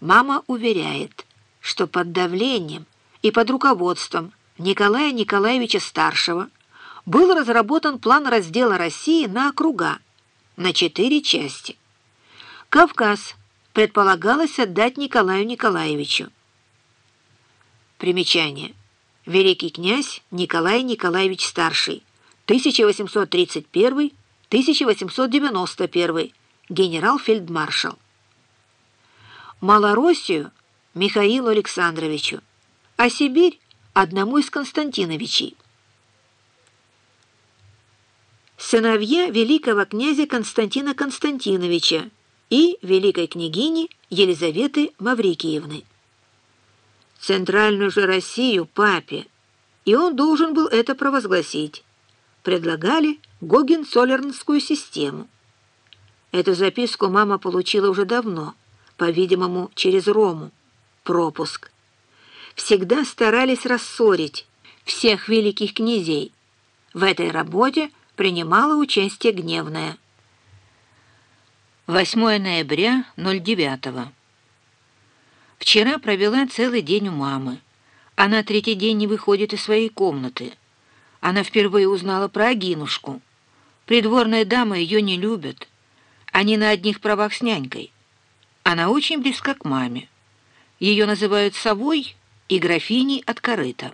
Мама уверяет, что под давлением и под руководством Николая Николаевича Старшего был разработан план раздела России на округа, на четыре части. Кавказ предполагалось отдать Николаю Николаевичу. Примечание. Великий князь Николай Николаевич Старший, 1831-1891, генерал-фельдмаршал. Малороссию Михаилу Александровичу, а Сибирь одному из Константиновичей. Сыновья великого князя Константина Константиновича и великой княгини Елизаветы Маврикиевны. Центральную же Россию папе, и он должен был это провозгласить. Предлагали Гогенцоллернскую систему. Эту записку мама получила уже давно, по-видимому, через Рому, пропуск всегда старались рассорить всех великих князей. В этой работе принимала участие Гневная. 8 ноября 09 Вчера провела целый день у мамы. Она третий день не выходит из своей комнаты. Она впервые узнала про Агинушку. Придворные дамы ее не любят. Они на одних правах с нянькой. Она очень близка к маме. Ее называют совой и графиней от корыта.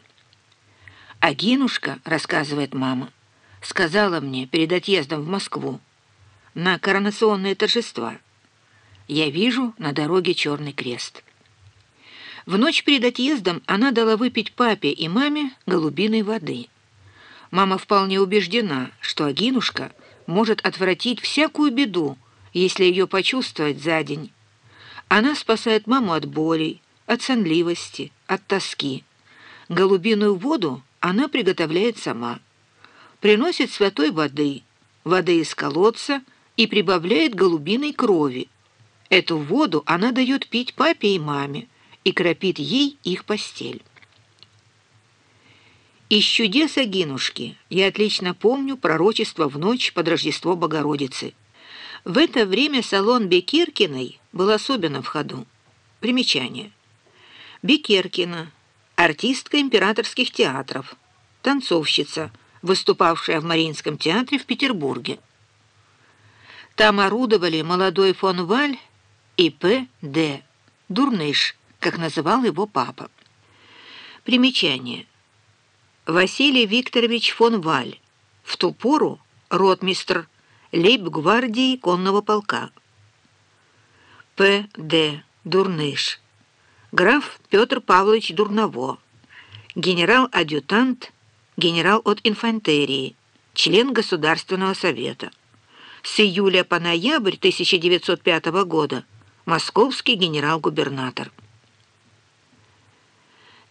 «Агинушка», — рассказывает мама, — сказала мне перед отъездом в Москву на коронационные торжества. Я вижу на дороге черный крест. В ночь перед отъездом она дала выпить папе и маме голубиной воды. Мама вполне убеждена, что Агинушка может отвратить всякую беду, если ее почувствовать за день. Она спасает маму от болей, от сонливости, от тоски. Голубиную воду она приготовляет сама. Приносит святой воды, воды из колодца и прибавляет голубиной крови. Эту воду она дает пить папе и маме и кропит ей их постель. Из чудес Агинушки я отлично помню пророчество в ночь под Рождество Богородицы. В это время салон Бекиркиной был особенно в ходу. Примечание. Бекеркина, артистка императорских театров, танцовщица, выступавшая в Мариинском театре в Петербурге. Там орудовали молодой фон Валь и П. Д. Дурныш, как называл его папа. Примечание. Василий Викторович фон Валь, в ту пору ротмистр лейб-гвардии конного полка. П. Д. Дурныш граф Петр Павлович Дурново, генерал-адъютант, генерал от инфантерии, член Государственного совета. С июля по ноябрь 1905 года московский генерал-губернатор.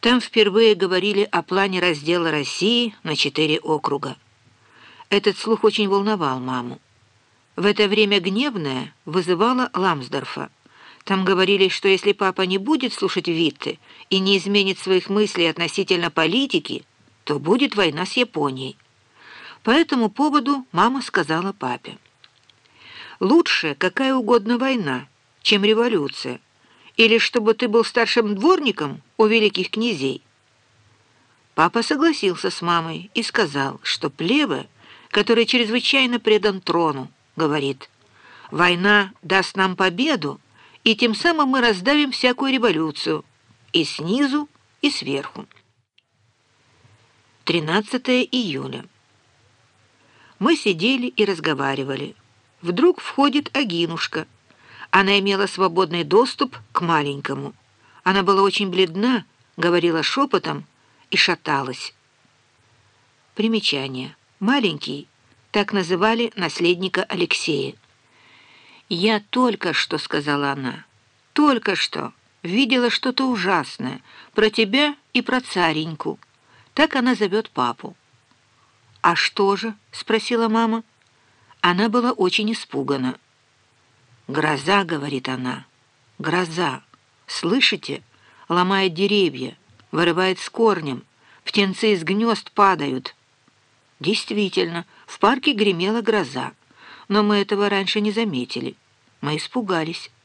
Там впервые говорили о плане раздела России на четыре округа. Этот слух очень волновал маму. В это время гневная вызывала Ламсдорфа. Там говорили, что если папа не будет слушать Витте и не изменит своих мыслей относительно политики, то будет война с Японией. По этому поводу мама сказала папе. «Лучше какая угодно война, чем революция, или чтобы ты был старшим дворником у великих князей». Папа согласился с мамой и сказал, что плеве, который чрезвычайно предан трону, говорит, «Война даст нам победу, и тем самым мы раздавим всякую революцию и снизу, и сверху. 13 июля. Мы сидели и разговаривали. Вдруг входит Агинушка. Она имела свободный доступ к маленькому. Она была очень бледна, говорила шепотом и шаталась. Примечание. Маленький, так называли наследника Алексея. «Я только что», — сказала она, — «только что видела что-то ужасное про тебя и про цареньку». Так она зовет папу. «А что же?» — спросила мама. Она была очень испугана. «Гроза», — говорит она, — «гроза. Слышите? Ломает деревья, вырывает с корнем, птенцы из гнезд падают». Действительно, в парке гремела гроза но мы этого раньше не заметили. Мы испугались.